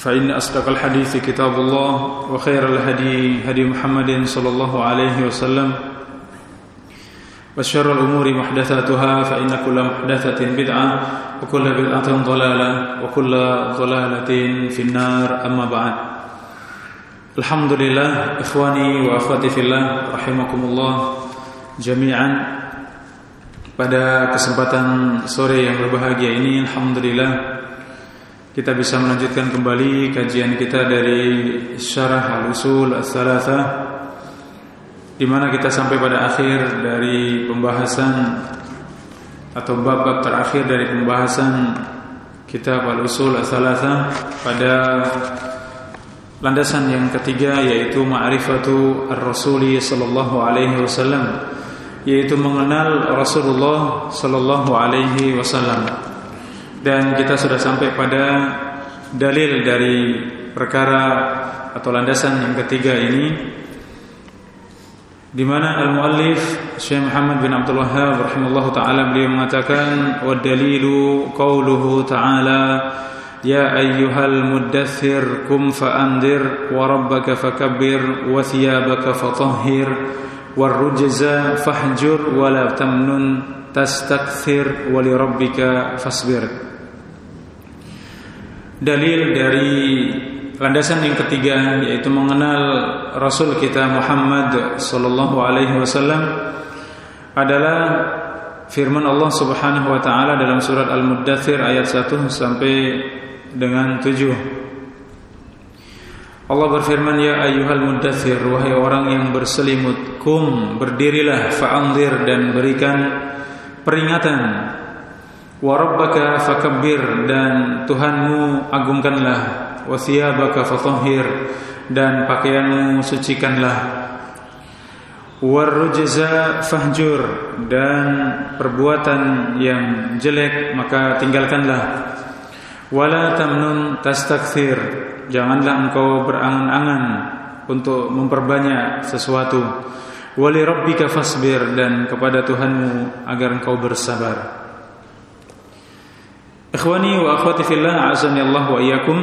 فإن أصدق الحديث كتاب الله وخير الهدي هدي محمد صلى الله عليه وسلم وشر الأمور محدثاتها فإن كل محدثة بدعة وكل بدعة ضلالة وكل ضلالة في النار أما بعد الحمد لله إخواني وأخواتي في الله رحمكم الله جميعا pada kesempatan sore yang berbahagia ini Alhamdulillah kita bisa melanjutkan kembali kajian kita dari Syarah Al-Usul As-Salatha di mana kita sampai pada akhir dari pembahasan atau bab-bab terakhir dari pembahasan kitab Al-Usul As-Salatha pada landasan yang ketiga yaitu ma'rifatu Ar-Rasuli sallallahu alaihi wasallam yaitu mengenal Rasulullah sallallahu alaihi wasallam dan kita sudah sampai pada dalil dari perkara atau landasan yang ketiga ini di mana al-muallif Syekh Muhammad bin Abdul Wahhab taala beliau mengatakan wa dalilu qauluhu taala ya ayyuhal muddathir kum fa'andir wa rabbaka fakabbir wa thiyabaka fatahhir warrujza fahjur wa la tamnun tastakthir wa li rabbika fasbir dalil dari landasan yang ketiga yaitu mengenal Rasul kita Muhammad sallallahu alaihi wasallam adalah firman Allah Subhanahu wa taala dalam surat Al-Muddatsir ayat 1 sampai dengan 7 Allah berfirman ya ayyuhal muddatsir wahai orang yang berselimut kum berdirilah fa'anzir dan berikan peringatan Warabbaka fakabbir dan Tuhanmu agungkanlah. Wasiyabaka fatahhir dan pakaianmu sucikanlah. Warrujza fahjur dan perbuatan yang jelek maka tinggalkanlah. Wala tamnun tastakthir janganlah engkau berangan-angan untuk memperbanyak sesuatu. Wali rabbika fasbir dan kepada Tuhanmu agar engkau bersabar Ikhwani wa akhwati fillah azani Allah wa iyyakum.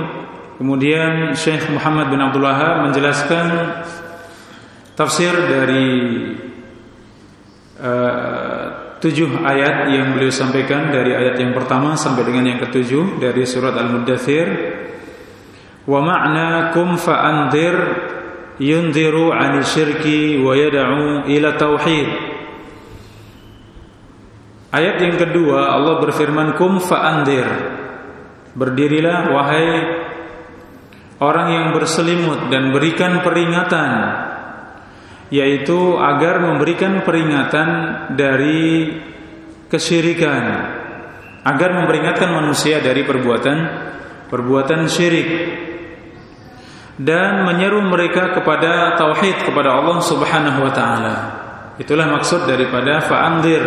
Kemudian Syekh Muhammad bin Abdul Wahab menjelaskan tafsir dari uh, tujuh ayat yang beliau sampaikan dari ayat yang pertama sampai dengan yang ketujuh dari surat Al-Muddathir. Wa ma'na kum fa'anzir yunziru 'anil syirki wa yad'u ila tauhid. Ayat yang kedua Allah berfirman kum fa'andir Berdirilah wahai orang yang berselimut dan berikan peringatan yaitu agar memberikan peringatan dari kesyirikan agar memperingatkan manusia dari perbuatan perbuatan syirik dan menyeru mereka kepada tauhid kepada Allah Subhanahu wa taala. Itulah maksud daripada fa'andir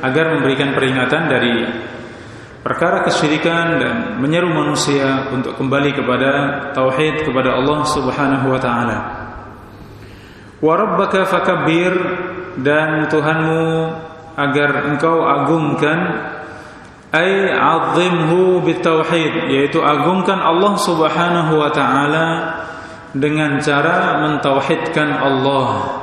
agar memberikan peringatan dari perkara kesyirikan dan menyeru manusia untuk kembali kepada tauhid kepada Allah Subhanahu wa taala. Wa rabbaka fakabbir dan Tuhanmu agar engkau agungkan ay azimhu bitauhid yaitu agungkan Allah Subhanahu wa taala dengan cara mentauhidkan Allah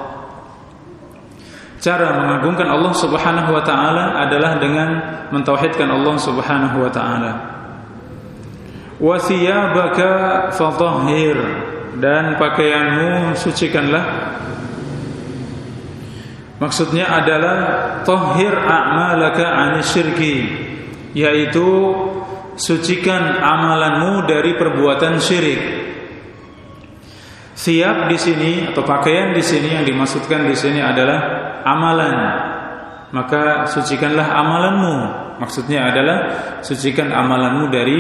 Cara mengagungkan Allah Subhanahu wa taala adalah dengan mentauhidkan Allah Subhanahu wa taala. Wa thiyabaka fatahhir dan pakaianmu sucikanlah. Maksudnya adalah tahhir a'malaka 'ani syirki, yaitu sucikan amalanmu dari perbuatan syirik. Siap di sini atau pakaian di sini yang dimaksudkan di sini adalah amalan. Maka sucikanlah amalanmu. Maksudnya adalah sucikan amalanmu dari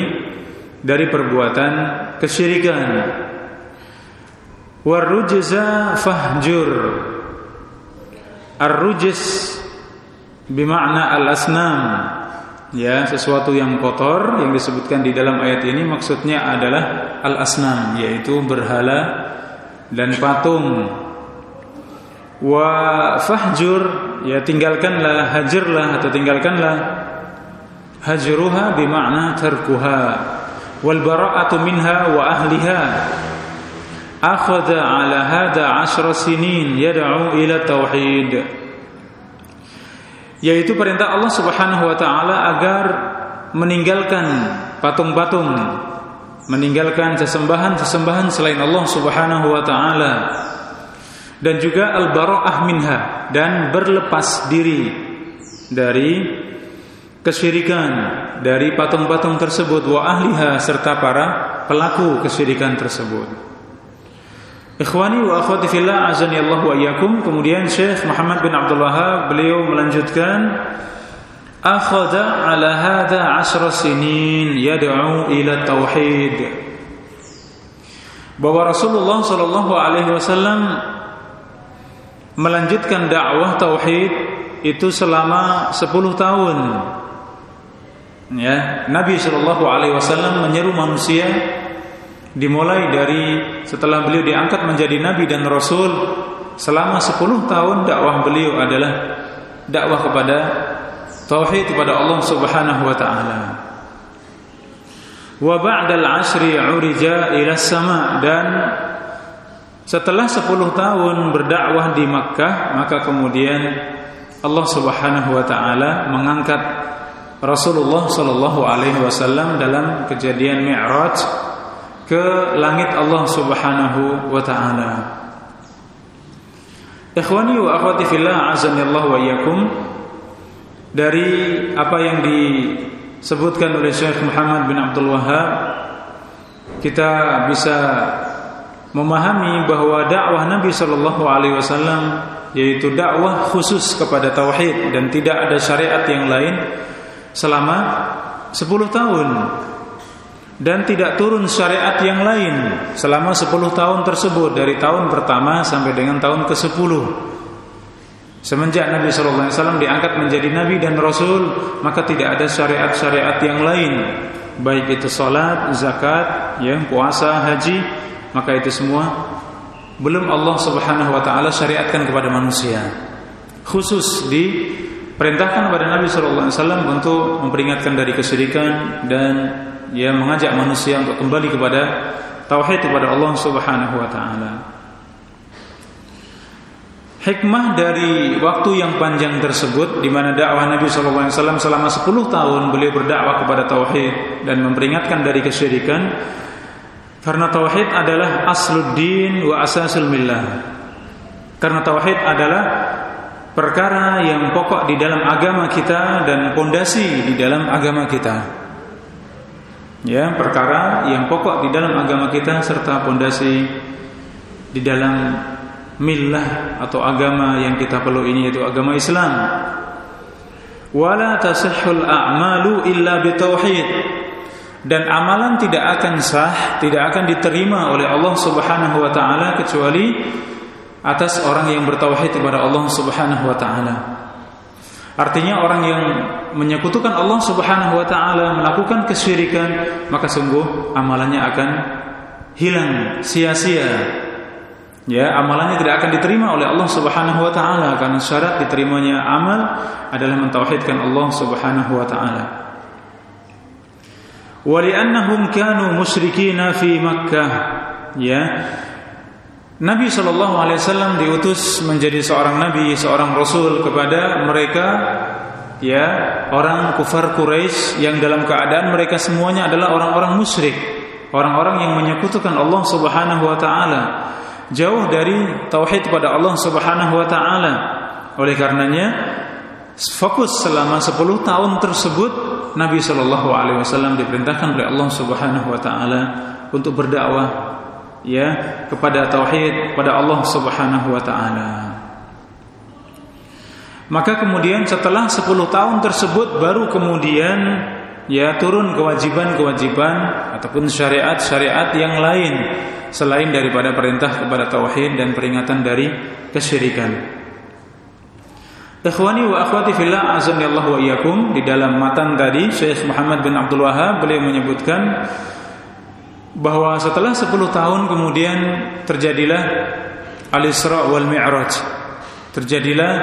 dari perbuatan kesyirikan. Warujza fahjur. Ar-rujz bermakna al-asnam. Ya, sesuatu yang kotor yang disebutkan di dalam ayat ini maksudnya adalah al-asnam yaitu berhala dan patung. Wa fahjur ya tinggalkanlah hajarlah atau tinggalkanlah hajruha bermakna tarkuha wal bara'atu minha wa ahliha. Akhadha ala hada 10 sinin yad'u ila tauhid. Yaitu perintah Allah Subhanahu wa taala agar meninggalkan patung-patung meninggalkan sesembahan-sesembahan selain Allah Subhanahu wa taala dan juga al-bara'ah minha dan berlepas diri dari kesyirikan dari patung-patung tersebut wa ahliha serta para pelaku kesyirikan tersebut. Ikhwani wa akhwati fillah azani Allah wa iyyakum. Kemudian Syekh Muhammad bin Abdul Wahab beliau melanjutkan akhadha ala hadha 10 sinin yad'u ila tauhid. Bahwa Rasulullah sallallahu alaihi wasallam melanjutkan dakwah tauhid itu selama 10 tahun ya Nabi Shallallahu Alaihi Wasallam menyeru manusia dimulai dari setelah beliau diangkat menjadi Nabi dan Rasul selama 10 tahun dakwah beliau adalah dakwah kepada tauhid kepada Allah Subhanahu wa taala. Wa ba'dal ashri urija ila sama dan setelah 10 tahun berdakwah di Makkah maka kemudian Allah Subhanahu wa taala mengangkat Rasulullah Shallallahu Alaihi Wasallam dalam kejadian Mi'raj ke langit Allah Subhanahu Wa Taala. Ikhwani wa akhwati fillah azanillah wa iyyakum dari apa yang disebutkan oleh Syekh Muhammad bin Abdul Wahab kita bisa memahami bahwa dakwah Nabi Shallallahu Alaihi Wasallam yaitu dakwah khusus kepada tauhid dan tidak ada syariat yang lain selama 10 tahun dan tidak turun syariat yang lain selama 10 tahun tersebut dari tahun pertama sampai dengan tahun ke-10 semenjak Nabi sallallahu alaihi wasallam diangkat menjadi nabi dan rasul maka tidak ada syariat-syariat yang lain baik itu salat, zakat, ya, puasa, haji maka itu semua belum Allah Subhanahu wa taala syariatkan kepada manusia khusus di perintahkan kepada Nabi Shallallahu Alaihi Wasallam untuk memperingatkan dari kesyirikan dan ya mengajak manusia untuk kembali kepada tauhid kepada Allah Subhanahu Wa Taala. Hikmah dari waktu yang panjang tersebut di mana dakwah Nabi Shallallahu Alaihi Wasallam selama 10 tahun beliau berdakwah kepada tauhid dan memperingatkan dari kesyirikan karena tauhid adalah asluddin wa asasul millah. Karena tauhid adalah perkara yang pokok di dalam agama kita dan pondasi di dalam agama kita. Ya, perkara yang pokok di dalam agama kita serta pondasi di dalam millah atau agama yang kita perlu ini yaitu agama Islam. Wala tasihhul a'malu illa bitauhid. Dan amalan tidak akan sah, tidak akan diterima oleh Allah Subhanahu wa taala kecuali atas orang yang bertauhid kepada Allah Subhanahu wa taala. Artinya orang yang menyekutukan Allah Subhanahu wa taala, melakukan kesyirikan, maka sungguh amalannya akan hilang sia-sia. Ya, amalannya tidak akan diterima oleh Allah Subhanahu wa taala karena syarat diterimanya amal adalah mentauhidkan Allah Subhanahu wa taala. Waliannahum kanu musyrikin fi Makkah. Ya, Nabi Shallallahu Alaihi Wasallam diutus menjadi seorang nabi, seorang rasul kepada mereka, ya orang kufar Quraisy yang dalam keadaan mereka semuanya adalah orang-orang musyrik, orang-orang yang menyekutukan Allah Subhanahu Wa Taala, jauh dari tauhid pada Allah Subhanahu Wa Taala. Oleh karenanya, fokus selama 10 tahun tersebut Nabi Shallallahu Alaihi Wasallam diperintahkan oleh Allah Subhanahu Wa Taala untuk berdakwah ya kepada tauhid kepada Allah Subhanahu wa taala. Maka kemudian setelah 10 tahun tersebut baru kemudian ya turun kewajiban-kewajiban ataupun syariat-syariat yang lain selain daripada perintah kepada tauhid dan peringatan dari kesyirikan. Ikhwani wa akhwati fillah azanillahu wa iyyakum di dalam matan tadi Syekh Muhammad bin Abdul Wahab beliau menyebutkan bahwa setelah 10 tahun kemudian terjadilah Al-Isra wal Mi'raj. Terjadilah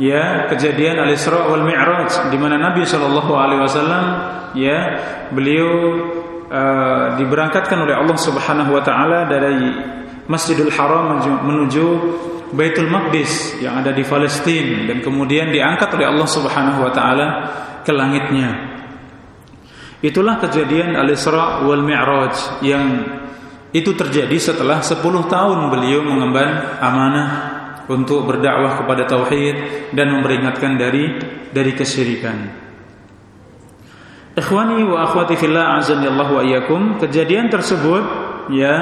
ya kejadian Al-Isra wal Mi'raj di mana Nabi sallallahu alaihi wasallam ya beliau uh, diberangkatkan oleh Allah Subhanahu wa taala dari Masjidil Haram menuju Baitul Maqdis yang ada di Palestina dan kemudian diangkat oleh Allah Subhanahu wa taala ke langitnya. Itulah kejadian Al-Isra wal Mi'raj yang itu terjadi setelah 10 tahun beliau mengemban amanah untuk berdakwah kepada tauhid dan memperingatkan dari dari kesyirikan. Ikhwani wa akhwati fillah azanillahu wa iyyakum, kejadian tersebut ya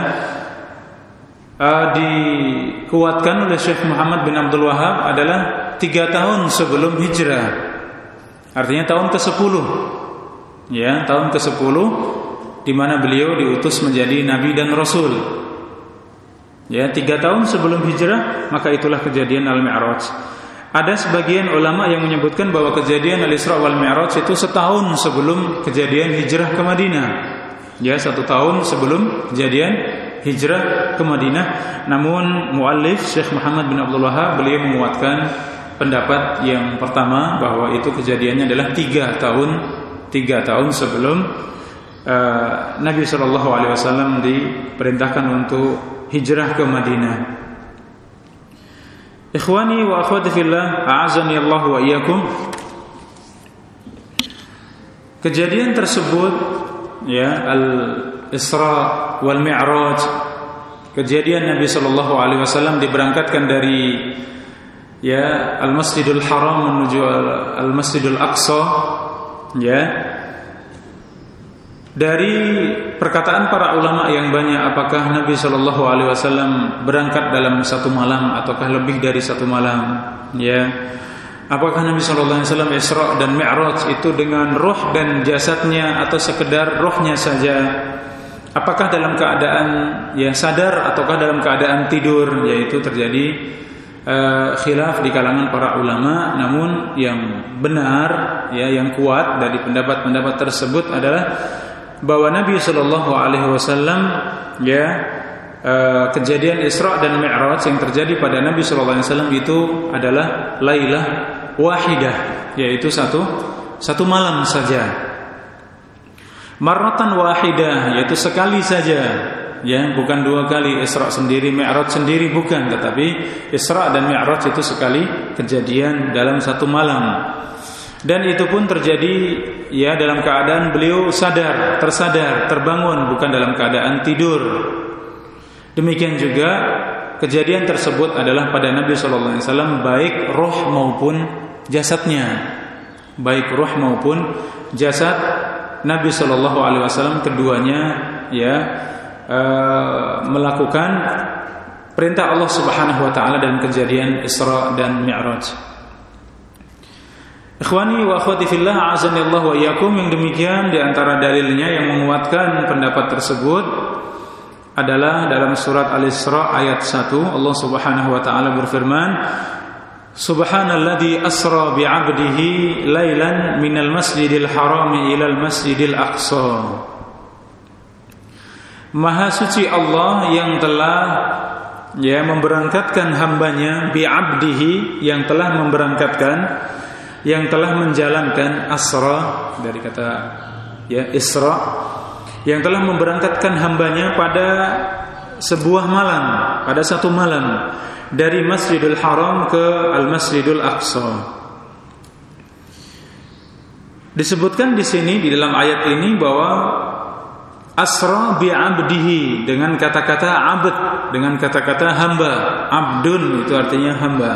uh, dikuatkan oleh Syekh Muhammad bin Abdul Wahab adalah tiga tahun sebelum hijrah. Artinya tahun ke-10. Ya, tahun ke-10 di mana beliau diutus menjadi nabi dan rasul. Ya, tiga tahun sebelum hijrah, maka itulah kejadian Al-Mi'raj. Ada sebagian ulama yang menyebutkan bahwa kejadian Al-Isra wal Mi'raj itu setahun sebelum kejadian hijrah ke Madinah. Ya, satu tahun sebelum kejadian hijrah ke Madinah. Namun muallif Syekh Muhammad bin Abdul Wahab beliau menguatkan pendapat yang pertama bahwa itu kejadiannya adalah tiga tahun tiga tahun sebelum uh, Nabi Shallallahu Alaihi Wasallam diperintahkan untuk hijrah ke Madinah. Ikhwani wa akhwati fillah, a'azani Allah wa iyyakum. Kejadian tersebut ya al-Isra wal Mi'raj. Kejadian Nabi sallallahu alaihi wasallam diberangkatkan dari ya Al-Masjidil Haram menuju Al-Masjidil Aqsa ya. Dari perkataan para ulama yang banyak apakah Nabi Shallallahu alaihi wasallam berangkat dalam satu malam ataukah lebih dari satu malam ya. Apakah Nabi Shallallahu alaihi wasallam Isra dan Mi'raj itu dengan roh dan jasadnya atau sekedar rohnya saja apakah dalam keadaan ya sadar ataukah dalam keadaan tidur? Yaitu terjadi uh, khilaf di kalangan para ulama. Namun yang benar ya yang kuat dari pendapat-pendapat tersebut adalah bahwa Nabi Shallallahu Alaihi Wasallam ya uh, kejadian Isra dan Mi'raj yang terjadi pada Nabi Shallallahu Alaihi Wasallam itu adalah Lailah wahidah yaitu satu satu malam saja marratan wahidah yaitu sekali saja. Ya bukan dua kali. Isra sendiri Mi'raj sendiri bukan. Tetapi Isra dan Mi'raj itu sekali kejadian dalam satu malam. Dan itu pun terjadi ya dalam keadaan beliau sadar, tersadar, terbangun bukan dalam keadaan tidur. Demikian juga kejadian tersebut adalah pada Nabi Shallallahu Alaihi Wasallam baik roh maupun jasadnya, baik roh maupun jasad Nabi Shallallahu Alaihi Wasallam keduanya ya uh, melakukan perintah Allah Subhanahu Wa Taala dan kejadian Isra dan Mi'raj. Ikhwani wa akhwati fillah azanillahu wa iyyakum yang demikian di antara dalilnya yang menguatkan pendapat tersebut adalah dalam surat Al-Isra ayat 1 Allah Subhanahu wa taala berfirman Subhanalladzi asra bi'abdihi lailan minal masjidil haram ilal masjidil aqsa. Maha suci Allah yang telah ya memberangkatkan hambanya bi'abdihi yang telah memberangkatkan yang telah menjalankan asra dari kata ya Isra yang telah memberangkatkan hambanya pada sebuah malam pada satu malam dari Masjidil Haram ke Al Masjidul Aqsa. Disebutkan di sini di dalam ayat ini bahwa asra bi abdihi dengan kata-kata abd dengan kata-kata hamba abdun itu artinya hamba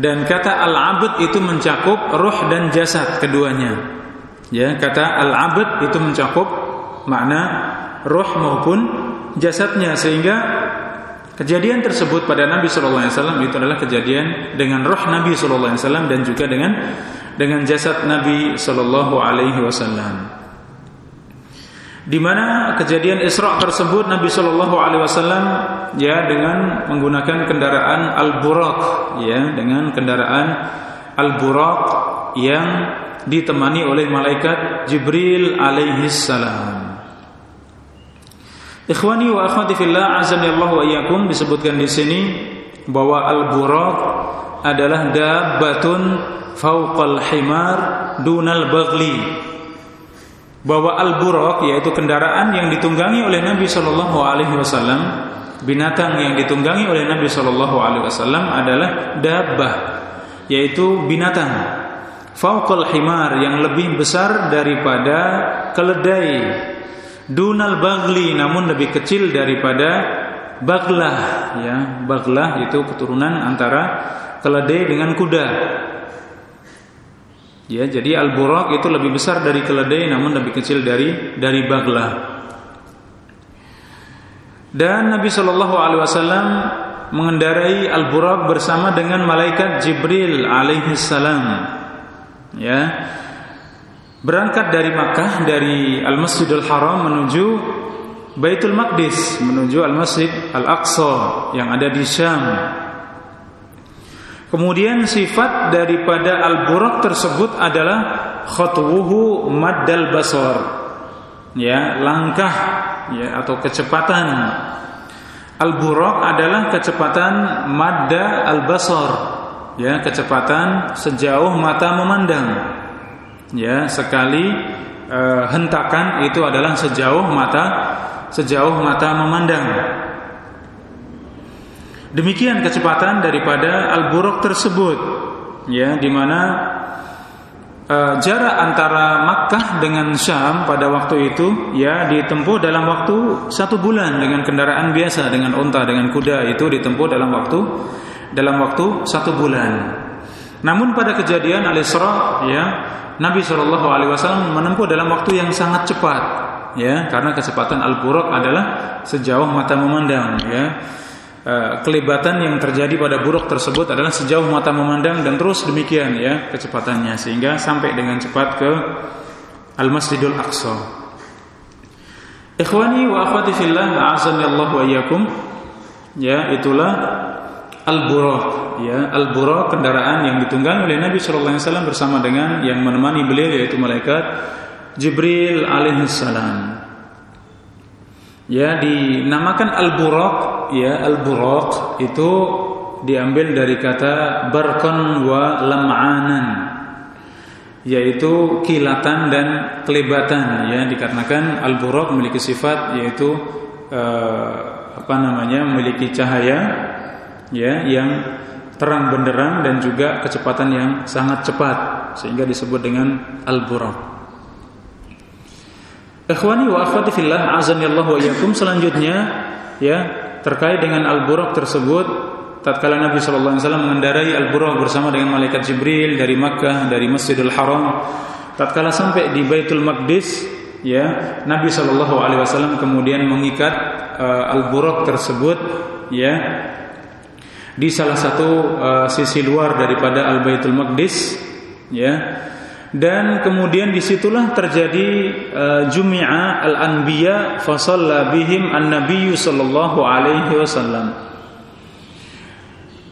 dan kata al-abd itu mencakup roh dan jasad keduanya. Ya, kata al-abd itu mencakup makna roh maupun jasadnya sehingga kejadian tersebut pada Nabi sallallahu alaihi wasallam itu adalah kejadian dengan roh Nabi sallallahu alaihi wasallam dan juga dengan dengan jasad Nabi sallallahu alaihi wasallam. Di mana kejadian Isra tersebut Nabi Shallallahu Alaihi Wasallam ya dengan menggunakan kendaraan al-buraq ya dengan kendaraan al-buraq yang ditemani oleh malaikat Jibril alaihi salam. Ikhwani wa akhwati fillah azani Allah wa iyyakum disebutkan di sini bahwa al-buraq adalah dabbatun fauqal himar dunal bagli. Bahwa al-buraq yaitu kendaraan yang ditunggangi oleh Nabi sallallahu alaihi wasallam, binatang yang ditunggangi oleh Nabi sallallahu alaihi wasallam adalah dabbah yaitu binatang fauqal himar yang lebih besar daripada keledai dunal bagli namun lebih kecil daripada baglah ya. Baglah itu keturunan antara keledai dengan kuda. Ya jadi al buraq itu lebih besar dari keledai namun lebih kecil dari dari baglah dan Nabi Shallallahu Alaihi Wasallam mengendarai al buraq bersama dengan malaikat Jibril alaihi salam. Ya berangkat dari Makkah dari Al Masjidil Haram menuju Baitul Maqdis menuju Al Masjid Al Aqsa yang ada di Syam. Kemudian sifat daripada Al Buraq tersebut adalah khatwuhu maddal basar. Ya langkah ya atau kecepatan. Al Buraq adalah kecepatan madda al basar ya kecepatan sejauh mata memandang ya sekali e, hentakan itu adalah sejauh mata sejauh mata memandang demikian kecepatan daripada al-buraq tersebut ya di mana e, jarak antara Makkah dengan Syam pada waktu itu ya ditempuh dalam waktu satu bulan dengan kendaraan biasa dengan unta dengan kuda itu ditempuh dalam waktu dalam waktu satu bulan. Namun pada kejadian Al-Isra ya Nabi Shallallahu Alaihi Wasallam menempuh dalam waktu yang sangat cepat ya karena kecepatan Al-Buraq adalah sejauh mata memandang ya e, kelibatan yang terjadi pada buruk tersebut adalah sejauh mata memandang dan terus demikian ya kecepatannya sehingga sampai dengan cepat ke Al-Masjidul Aqsa. Ikhwani wa akhwati fillah, Allah wa. Ya, itulah al-buraq ya al-buraq kendaraan yang ditunggangi oleh Nabi sallallahu alaihi wasallam bersama dengan yang menemani beliau yaitu malaikat Jibril alaihi salam. Ya dinamakan al-buraq. Ya al-buraq itu diambil dari kata barqan wa lam'anan yaitu kilatan dan kelibatan. Ya dikarenakan al-buraq memiliki sifat yaitu eh, apa namanya memiliki cahaya ya yang terang benderang dan juga kecepatan yang sangat cepat sehingga disebut dengan al-buraq. Ikhwani wa akhwati fillah azani Allah wa iyyakum selanjutnya ya terkait dengan al-buraq tersebut tatkala Nabi sallallahu alaihi wasallam mengendarai al-buraq bersama dengan malaikat Jibril dari Makkah dari Masjidil Haram tatkala sampai di Baitul Maqdis ya Nabi sallallahu alaihi wasallam kemudian mengikat uh, al-buraq tersebut ya di salah satu uh, sisi luar daripada Al Baitul Maqdis ya. Dan kemudian di situlah terjadi uh, Jumi'a al Anbiya fasalla bihim an Nabi sallallahu alaihi wasallam.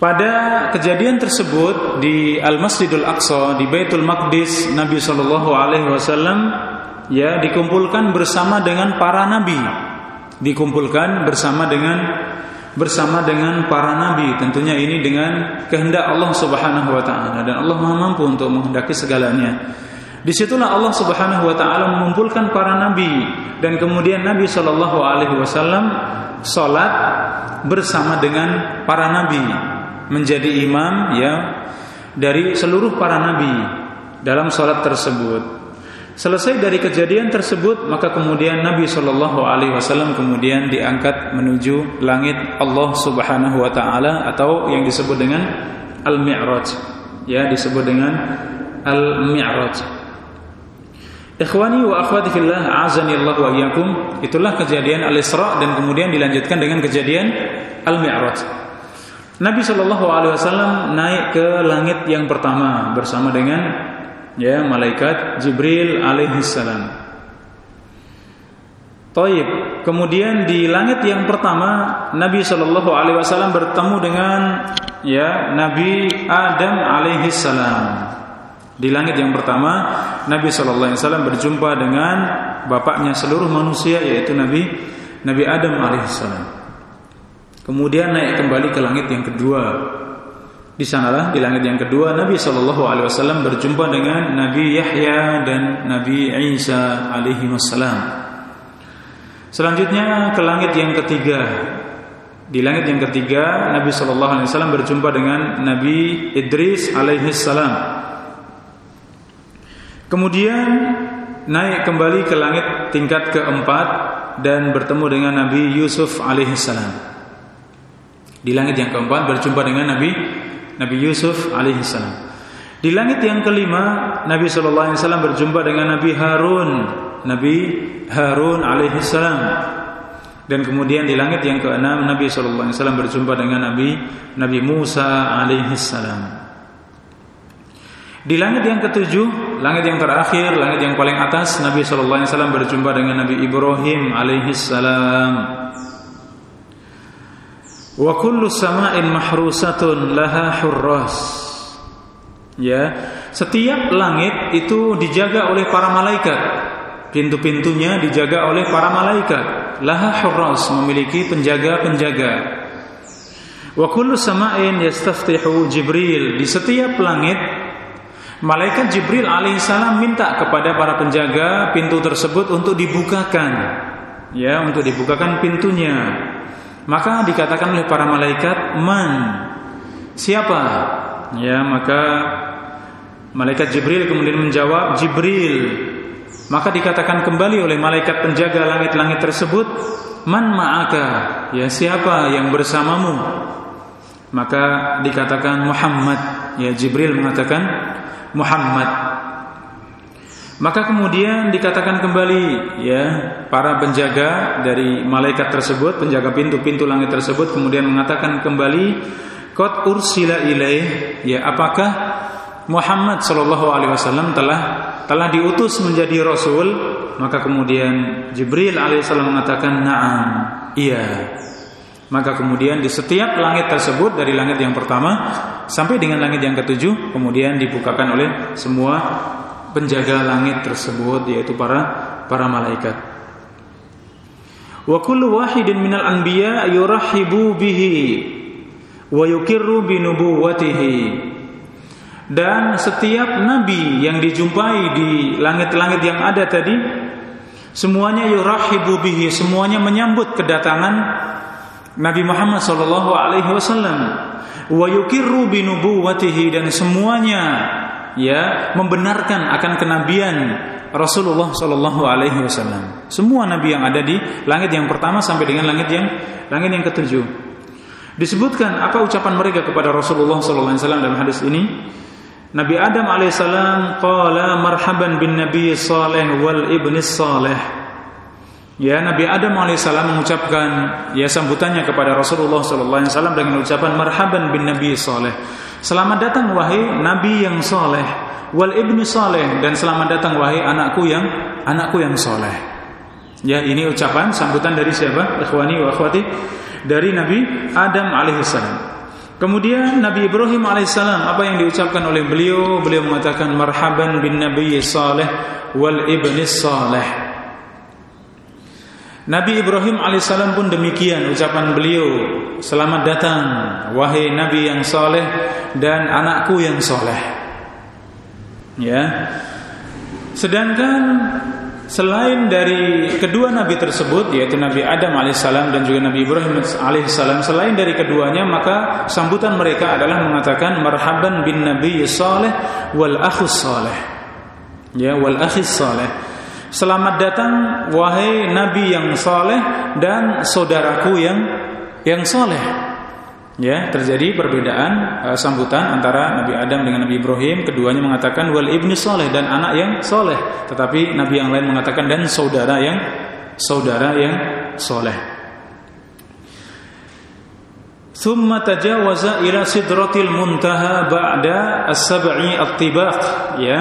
Pada kejadian tersebut di Al Masjidul Aqsa di Baitul Maqdis Nabi sallallahu alaihi wasallam ya dikumpulkan bersama dengan para nabi. Dikumpulkan bersama dengan bersama dengan para nabi tentunya ini dengan kehendak Allah Subhanahu wa taala dan Allah Maha mampu untuk menghendaki segalanya. Di situlah Allah Subhanahu wa taala mengumpulkan para nabi dan kemudian Nabi Shallallahu alaihi wasallam salat bersama dengan para nabi menjadi imam ya dari seluruh para nabi dalam salat tersebut. Selesai dari kejadian tersebut, maka kemudian Nabi Shallallahu Alaihi Wasallam kemudian diangkat menuju langit Allah Subhanahu Wa Taala atau yang disebut dengan al Mi'raj, ya disebut dengan al Mi'raj. Ikhwani wa akhwati fillah, azani Allah wa iyyakum. Itulah kejadian Al-Isra dan kemudian dilanjutkan dengan kejadian Al-Mi'raj. Nabi Shallallahu alaihi wasallam naik ke langit yang pertama bersama dengan ya malaikat Jibril alaihi salam. Taib. Kemudian di langit yang pertama Nabi Shallallahu Alaihi Wasallam bertemu dengan ya Nabi Adam alaihi salam. Di langit yang pertama Nabi Shallallahu Alaihi Wasallam berjumpa dengan bapaknya seluruh manusia yaitu Nabi Nabi Adam alaihi salam. Kemudian naik kembali ke langit yang kedua. Di sanalah di langit yang kedua Nabi Shallallahu Alaihi Wasallam berjumpa dengan Nabi Yahya dan Nabi Isa alaihi wasallam. Selanjutnya ke langit yang ketiga. Di langit yang ketiga Nabi Shallallahu Alaihi Wasallam berjumpa dengan Nabi Idris alaihi salam. Kemudian naik kembali ke langit tingkat keempat dan bertemu dengan Nabi Yusuf alaihi salam. Di langit yang keempat berjumpa dengan Nabi Nabi Yusuf alaihi salam. Di langit yang kelima Nabi Shallallahu Alaihi Wasallam berjumpa dengan Nabi Harun Nabi Harun alaihi salam. Dan kemudian di langit yang keenam Nabi sallallahu alaihi wasallam berjumpa dengan Nabi Nabi Musa alaihi salam. Di langit yang ketujuh, langit yang terakhir, langit yang paling atas Nabi sallallahu alaihi wasallam berjumpa dengan Nabi Ibrahim alaihi salam. Wa kullu sama'in mahrusatun laha hurras. Ya, setiap langit itu dijaga oleh para malaikat Pintu-pintunya dijaga oleh para malaikat. Laha hurras memiliki penjaga-penjaga. Wa kullu sama'in yastaftihu Jibril. Di setiap langit malaikat Jibril alaihissalam minta kepada para penjaga pintu tersebut untuk dibukakan. Ya, untuk dibukakan pintunya. Maka dikatakan oleh para malaikat, "Man?" Siapa? Ya, maka malaikat Jibril kemudian menjawab, "Jibril." Maka dikatakan kembali oleh malaikat penjaga langit-langit tersebut, "Man ma'aka?" Ya, siapa yang bersamamu? Maka dikatakan Muhammad. Ya, Jibril mengatakan Muhammad. Maka kemudian dikatakan kembali ya para penjaga dari malaikat tersebut, penjaga pintu-pintu langit tersebut kemudian mengatakan kembali qad ursila ilaih ya apakah Muhammad Shallallahu alaihi wasallam telah telah diutus menjadi rasul, maka kemudian Jibril alaihissalam mengatakan, "Na'am." Iya. Maka kemudian di setiap langit tersebut dari langit yang pertama sampai dengan langit yang ketujuh kemudian dibukakan oleh semua penjaga langit tersebut yaitu para para malaikat. Wa kullu wahidin minal anbiya yurahibu bihi wa yukirru bi nubuwwatihi dan setiap nabi yang dijumpai di langit-langit yang ada tadi semuanya yurahibu bihi semuanya menyambut kedatangan Nabi Muhammad sallallahu alaihi wasallam wa yukirru bi nubuwwatihi dan semuanya ya membenarkan akan kenabian Rasulullah sallallahu alaihi wasallam. Semua nabi yang ada di langit yang pertama sampai dengan langit yang langit yang ketujuh. Disebutkan apa ucapan mereka kepada Rasulullah sallallahu alaihi wasallam dalam hadis ini? Nabi Adam alaihissalam qala marhaban bin nabi salih wal ibni salih. Ya Nabi Adam alaihissalam mengucapkan ya sambutannya kepada Rasulullah sallallahu alaihi wasallam dengan ucapan marhaban bin nabi salih. Selamat datang wahai nabi yang saleh wal ibni saleh dan selamat datang wahai anakku yang anakku yang saleh. Ya ini ucapan sambutan dari siapa? Ikhwani wa akhwati dari Nabi Adam alaihissalam. Kemudian Nabi Ibrahim alaihissalam apa yang diucapkan oleh beliau? Beliau mengatakan marhaban bin Nabi saleh wal ibni saleh. Nabi Ibrahim alaihissalam pun demikian ucapan beliau. Selamat datang wahai Nabi yang saleh dan anakku yang saleh. Ya. Sedangkan Selain dari kedua nabi tersebut yaitu Nabi Adam alaihissalam dan juga Nabi Ibrahim alaihissalam selain dari keduanya maka sambutan mereka adalah mengatakan marhaban bin nabi saleh wal akhus saleh. Ya wal akhis saleh. Selamat datang wahai nabi yang saleh dan saudaraku yang yang saleh. Ya terjadi perbedaan uh, sambutan antara Nabi Adam dengan Nabi Ibrahim. Keduanya mengatakan wal ibni soleh dan anak yang soleh tetapi Nabi yang lain mengatakan dan saudara yang saudara yang soleh thumma tajawaza ila sidratil muntaha ba'da as-sab'i at-tibaq. Ya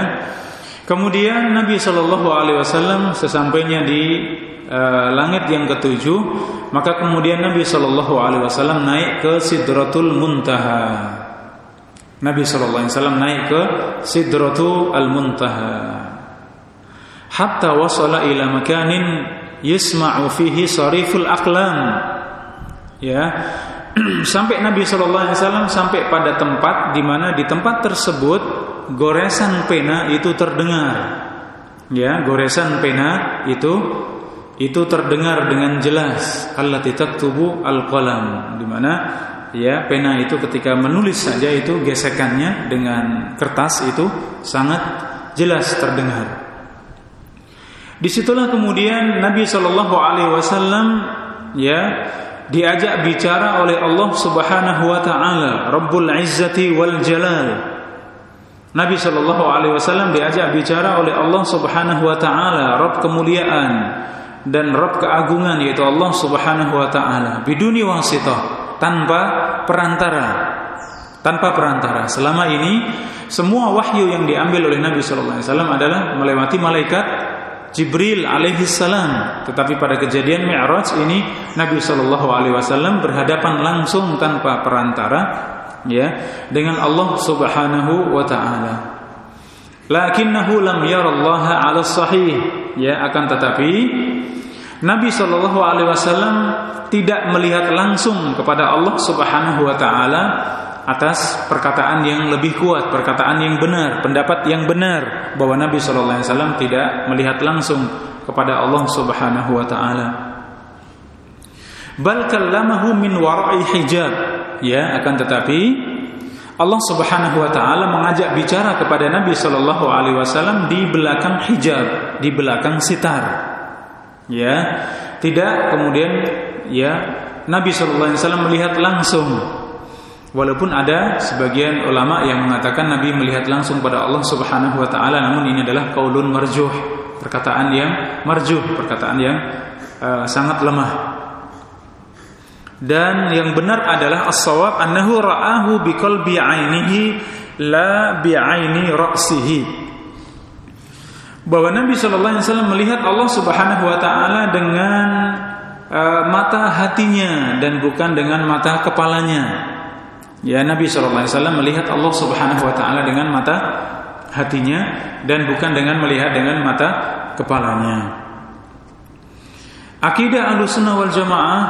kemudian Nabi sallallahu alaihi wasallam sesampainya di uh, langit yang ketujuh maka kemudian Nabi sallallahu alaihi wasallam naik ke sidratul muntaha. Nabi sallallahu alaihi wasallam naik ke sidratul muntaha. Hatta wasala ila makanin yasma'u fihi sariful aqlam. Ya sampai Nabi Shallallahu Alaihi Wasallam sampai pada tempat di mana di tempat tersebut goresan pena itu terdengar, ya goresan pena itu itu terdengar dengan jelas. Allah tidak tubuh al qalam di mana ya pena itu ketika menulis saja itu gesekannya dengan kertas itu sangat jelas terdengar. Di situlah kemudian Nabi Shallallahu Alaihi Wasallam ya diajak bicara oleh Allah Subhanahu wa taala, Rabbul Izzati wal Jalal. Nabi sallallahu alaihi wasallam diajak bicara oleh Allah Subhanahu wa taala, Rabb kemuliaan dan Rabb keagungan yaitu Allah Subhanahu wa taala, biduni wasithah, tanpa perantara. Tanpa perantara. Selama ini semua wahyu yang diambil oleh Nabi sallallahu alaihi wasallam adalah melewati malaikat Jibril alaihi salam. Tetapi pada kejadian Mi'raj ini Nabi Shallallahu alaihi wasallam berhadapan langsung tanpa perantara ya dengan Allah Subhanahu wa taala. Lakinnahu lam yarallaha 'ala sahih ya akan tetapi Nabi Shallallahu alaihi wasallam tidak melihat langsung kepada Allah Subhanahu wa taala atas perkataan yang lebih kuat, perkataan yang benar, pendapat yang benar bahwa Nabi Shallallahu Alaihi Wasallam tidak melihat langsung kepada Allah Subhanahu Wa Taala. Bal kallamahu min warai hijab. Ya, akan tetapi Allah Subhanahu Wa Taala mengajak bicara kepada Nabi Shallallahu Alaihi Wasallam di belakang hijab, di belakang sitar. Ya, tidak kemudian ya Nabi Shallallahu Alaihi Wasallam melihat langsung Walaupun ada sebagian ulama yang mengatakan Nabi melihat langsung pada Allah Subhanahu wa taala namun ini adalah qaulun marjuh, perkataan yang marjuh, perkataan yang uh, sangat lemah. Dan yang benar adalah as-shawab annahu ra'ahu biqalbi 'ainihi la bi'aini ra'sihi. Bahwa Nabi sallallahu alaihi wasallam melihat Allah Subhanahu wa taala dengan uh, mata hatinya dan bukan dengan mata kepalanya. Ya Nabi SAW melihat Allah Subhanahu Wa Taala dengan mata hatinya dan bukan dengan melihat dengan mata kepalanya. Akidah Ahlussunnah wal Jamaah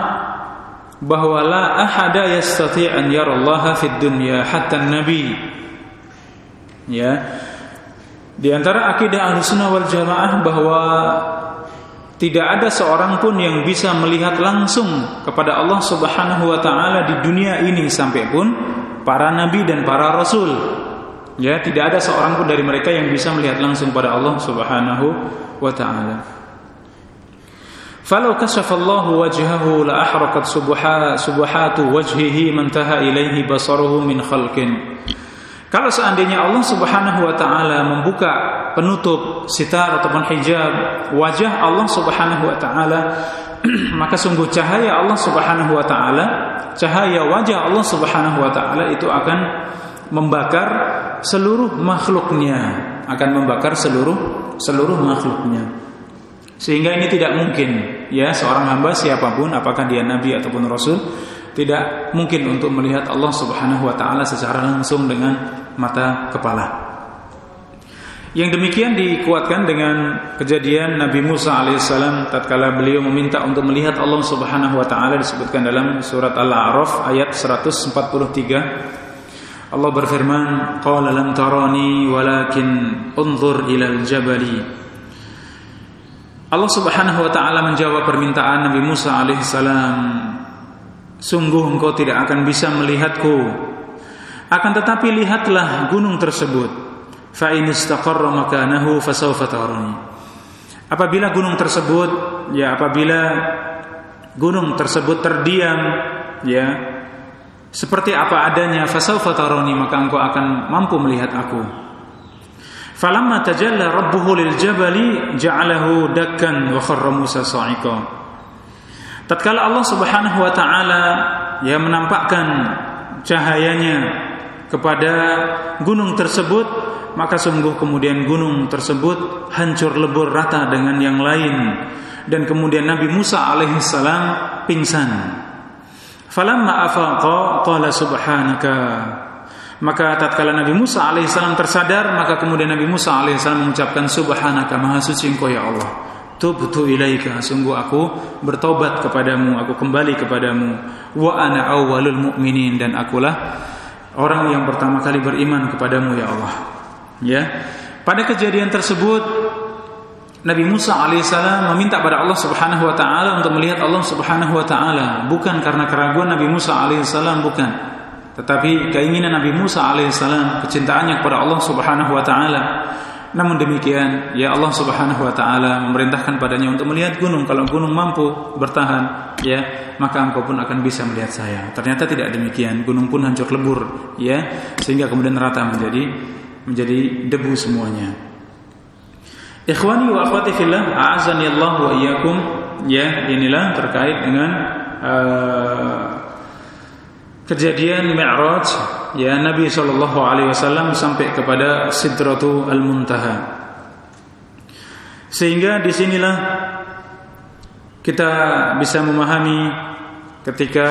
bahwa la ahada yastati an yarallaha fid dunya hatta nabi. Ya. Di antara akidah Ahlussunnah wal Jamaah bahwa tidak ada seorang pun yang bisa melihat langsung kepada Allah Subhanahu wa taala di dunia ini sampai pun para nabi dan para rasul. Ya, tidak ada seorang pun dari mereka yang bisa melihat langsung pada Allah Subhanahu wa taala. Falau kashafa Allah wajhahu la ahraqat subuhatu wajhihi mantaha ilaihi basaruhu min khalqin. Kalau seandainya Allah Subhanahu wa taala membuka penutup sitar ataupun hijab wajah Allah Subhanahu wa taala maka sungguh cahaya Allah Subhanahu wa taala, cahaya wajah Allah Subhanahu wa taala itu akan membakar seluruh makhluknya, akan membakar seluruh seluruh makhluknya. Sehingga ini tidak mungkin ya seorang hamba siapa pun apakah dia nabi ataupun rasul tidak mungkin untuk melihat Allah Subhanahu wa taala secara langsung dengan mata kepala. Yang demikian dikuatkan dengan kejadian Nabi Musa alaihissalam tatkala beliau meminta untuk melihat Allah Subhanahu wa taala disebutkan dalam surat Al-A'raf ayat 143. Allah berfirman, "Qala lam tarani walakin unzur ilal jabali." Allah Subhanahu wa taala menjawab permintaan Nabi Musa alaihissalam, "Sungguh engkau tidak akan bisa melihatku akan tetapi lihatlah gunung tersebut. Fa in istaqarra makanahu fasawfa tarani. Apabila gunung tersebut ya apabila gunung tersebut terdiam ya seperti apa adanya fasawfa tarani maka engkau akan mampu melihat aku. Falamma tajalla rabbuhu lil jabali ja'alahu dakkan wa kharra Musa sa'iqa. Tatkala Allah Subhanahu wa taala ya menampakkan cahayanya kepada gunung tersebut maka sungguh kemudian gunung tersebut hancur lebur rata dengan yang lain. Dan kemudian Nabi Musa alaihissalam pingsan. Falamma afaqa qala subhanaka. Maka tatkala Nabi Musa alaihissalam tersadar maka kemudian Nabi Musa alaihissalam mengucapkan subhanaka maha suci engkau ya Allah. Tubtu ilaika sungguh aku bertobat kepadamu aku kembali kepadamu. Wa ana awwalul mu'minin dan akulah orang yang pertama kali beriman kepadamu ya Allah. Ya. Pada kejadian tersebut Nabi Musa alaihissalam meminta pada Allah Subhanahu wa taala untuk melihat Allah Subhanahu wa taala, bukan karena keraguan Nabi Musa alaihissalam bukan, tetapi keinginan Nabi Musa alaihissalam, kecintaannya kepada Allah Subhanahu wa taala. Namun demikian, ya Allah Subhanahu wa taala memerintahkan padanya untuk melihat gunung. Kalau gunung mampu bertahan, ya, maka engkau pun akan bisa melihat saya. Ternyata tidak demikian. Gunung pun hancur lebur, ya, sehingga kemudian rata menjadi menjadi debu semuanya. Ikhwani wa akhwati fillah, a'azani Allah wa iyyakum. Ya, inilah terkait dengan uh, kejadian Mi'raj ya Nabi Shallallahu Alaihi Wasallam sampai kepada Sidratu Al Muntaha. Sehingga di sinilah kita bisa memahami ketika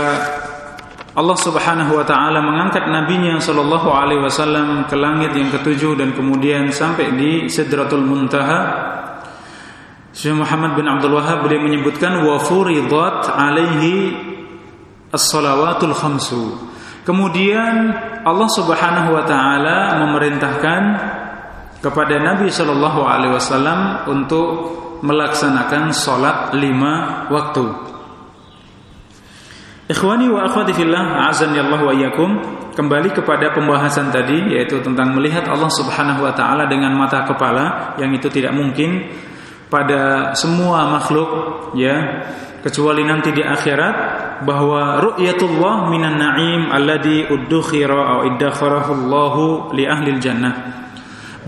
Allah Subhanahu Wa Taala mengangkat nabinya Shallallahu Alaihi Wasallam ke langit yang ketujuh dan kemudian sampai di Sidratul Muntaha. Syekh Muhammad bin Abdul Wahab beliau menyebutkan wa furidat alaihi as-salawatul khamsu. Kemudian Allah Subhanahu wa taala memerintahkan kepada Nabi Shallallahu alaihi wasallam untuk melaksanakan salat lima waktu. Ikhwani wa akhwati fillah, azan Allah wa iyyakum. Kembali kepada pembahasan tadi yaitu tentang melihat Allah Subhanahu wa taala dengan mata kepala yang itu tidak mungkin pada semua makhluk ya kecuali nanti di akhirat bahwa ru'yatullah minan na'im alladhi uddukhira au iddakharahu Allahu li ahli jannah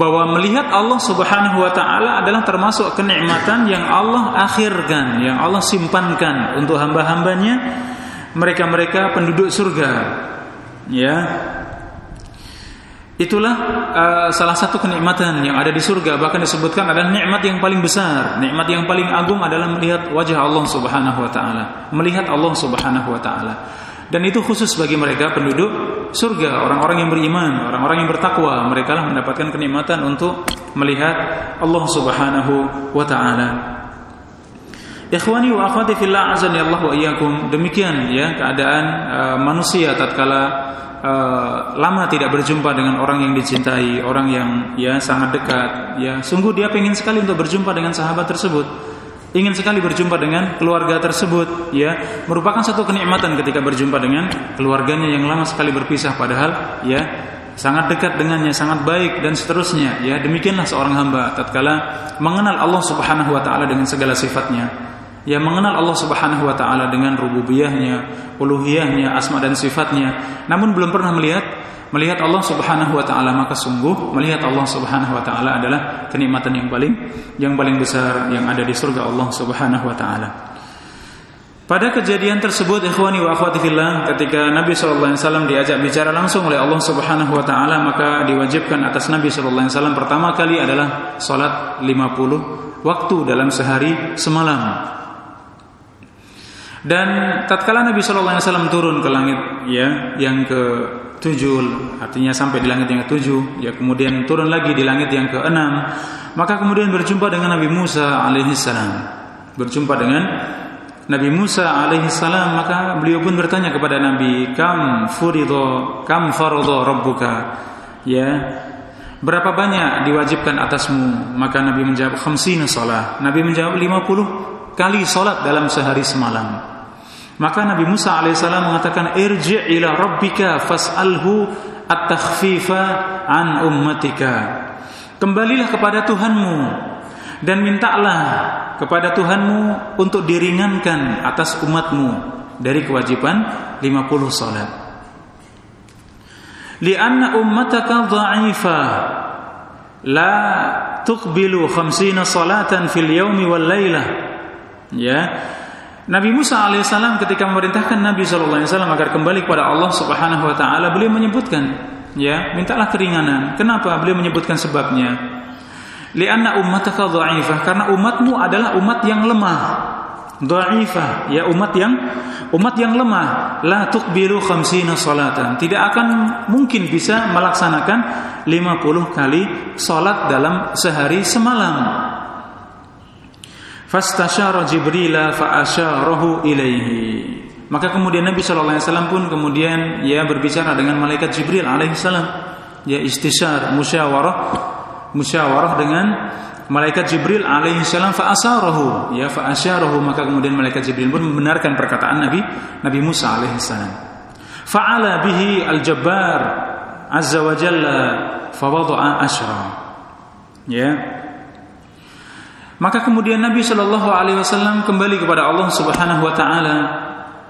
bahwa melihat Allah Subhanahu wa taala adalah termasuk kenikmatan yang Allah akhirkan, yang Allah simpankan untuk hamba-hambanya mereka-mereka penduduk surga. Ya, Itulah uh, salah satu kenikmatan yang ada di surga bahkan disebutkan adalah nikmat yang paling besar, nikmat yang paling agung adalah melihat wajah Allah Subhanahu wa taala, melihat Allah Subhanahu wa taala. Dan itu khusus bagi mereka penduduk surga, orang-orang yang beriman, orang-orang yang bertakwa, mereka lah mendapatkan kenikmatan untuk melihat Allah Subhanahu wa taala. Ikhwani wa akhwati fillah azan ya Allah wa iyyakum. Demikian ya keadaan uh, manusia tatkala uh, lama tidak berjumpa dengan orang yang dicintai, orang yang ya sangat dekat, ya sungguh dia ingin sekali untuk berjumpa dengan sahabat tersebut. Ingin sekali berjumpa dengan keluarga tersebut, ya merupakan satu kenikmatan ketika berjumpa dengan keluarganya yang lama sekali berpisah, padahal ya sangat dekat dengannya, sangat baik dan seterusnya. Ya demikianlah seorang hamba tatkala mengenal Allah Subhanahu Wa Taala dengan segala sifatnya, yang mengenal Allah Subhanahu wa taala dengan rububiyahnya, uluhiyahnya, asma dan sifatnya, namun belum pernah melihat melihat Allah Subhanahu wa taala maka sungguh melihat Allah Subhanahu wa taala adalah kenikmatan yang paling yang paling besar yang ada di surga Allah Subhanahu wa taala. Pada kejadian tersebut ikhwani wa akhwati fillah ketika Nabi sallallahu alaihi wasallam diajak bicara langsung oleh Allah Subhanahu wa taala maka diwajibkan atas Nabi sallallahu alaihi wasallam pertama kali adalah salat 50 waktu dalam sehari semalam. Dan tatkala Nabi Shallallahu Alaihi Wasallam turun ke langit ya yang ke tujuh artinya sampai di langit yang ke tujuh ya kemudian turun lagi di langit yang ke enam maka kemudian berjumpa dengan Nabi Musa alaihissalam berjumpa dengan Nabi Musa alaihissalam maka beliau pun bertanya kepada Nabi kam furido kam farodo rabbuka? Ya berapa banyak diwajibkan atasmu? Maka Nabi menjawab khamsina salat Nabi menjawab 50 kali salat dalam sehari semalam maka Nabi Musa alaihissalam mengatakan irji' ila rabbika fas'alhu at-takhfifa an ummatika. Kembalilah kepada Tuhanmu dan mintalah kepada Tuhanmu untuk diringankan atas umatmu dari kewajiban 50 salat. Lianna ummataka dha'ifa la tuqbilu 50 salatan fil yaumi wal lailah. Ya, Nabi Musa alaihissalam ketika memerintahkan Nabi Shallallahu alaihi wasallam agar kembali kepada Allah Subhanahu wa taala, beliau menyebutkan, ya, mintalah keringanan. Kenapa? Beliau menyebutkan sebabnya. Lianna ummataka dha'ifah, karena umatmu adalah umat yang lemah. Dha'ifah, ya umat yang umat yang lemah. La tuqbilu khamsina salatan. Tidak akan mungkin bisa melaksanakan 50 kali salat dalam sehari semalam. Fastasyara Jibril fa asyarahu ilaihi. Maka kemudian Nabi sallallahu alaihi wasallam pun kemudian ya berbicara dengan malaikat Jibril alaihi salam. Ya istisyar, musyawarah, musyawarah dengan malaikat Jibril alaihi salam fa asarahu, ya fa asyarahu maka kemudian malaikat Jibril pun membenarkan perkataan Nabi Nabi Musa alaihi salam. Fa'ala bihi al-jabbar azza wa jalla fa wada'a ashra. Ya, maka kemudian Nabi Shallallahu Alaihi Wasallam kembali kepada Allah Subhanahu Wa Taala,